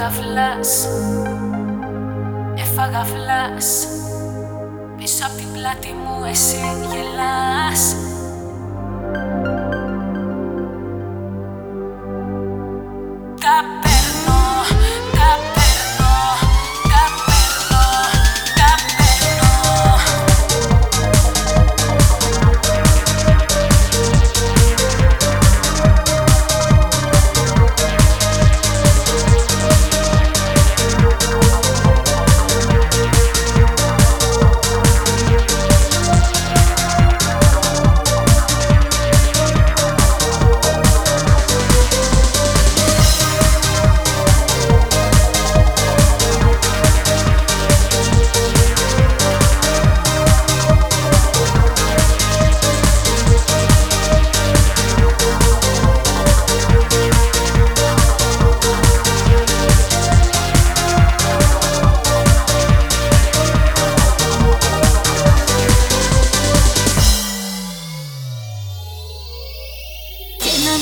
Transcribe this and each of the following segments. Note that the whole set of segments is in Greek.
Έφαγα φλάς. Έφαγα φλάς. Πίσω απ' την πλάτη μου εσύ γελάς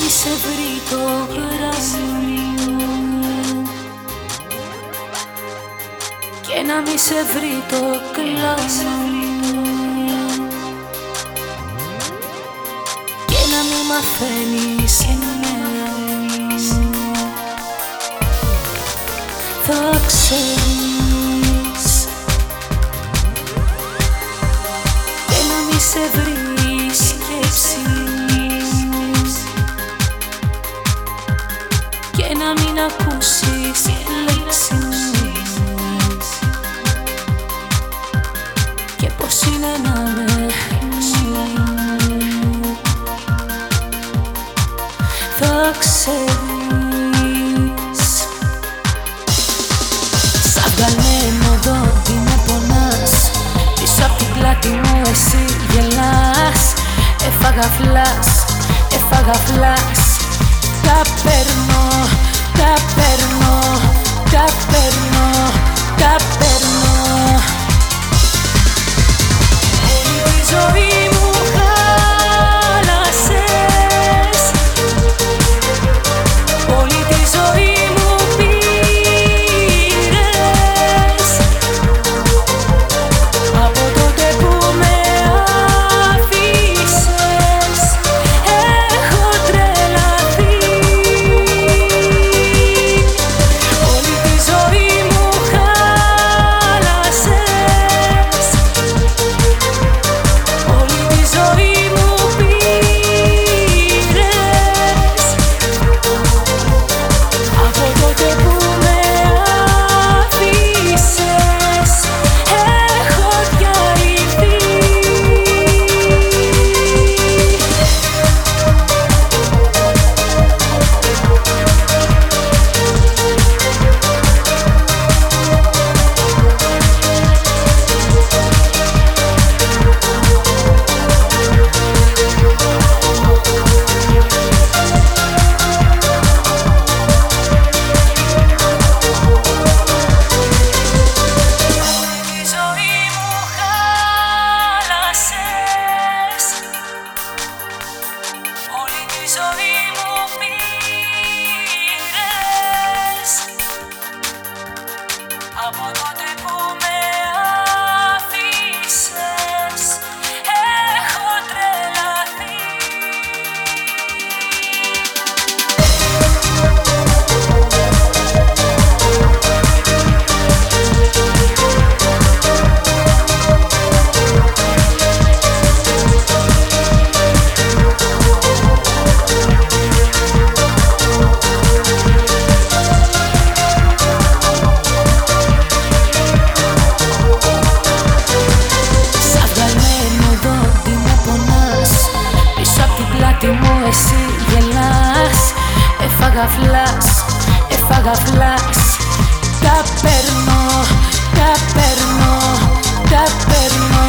σε βρει το γράμμα και να μη σε βρει το κλάσμα και να μη μαθαίνεις θα ξέρεις. Και να μη σε βρει Έφαγα φλάς, έφαγα φλάς. Τα παίρνω Έφαγα φλάς, ε, έφαγα φλάς. Τα παίρνω, τα παίρνω, τα παίρνω.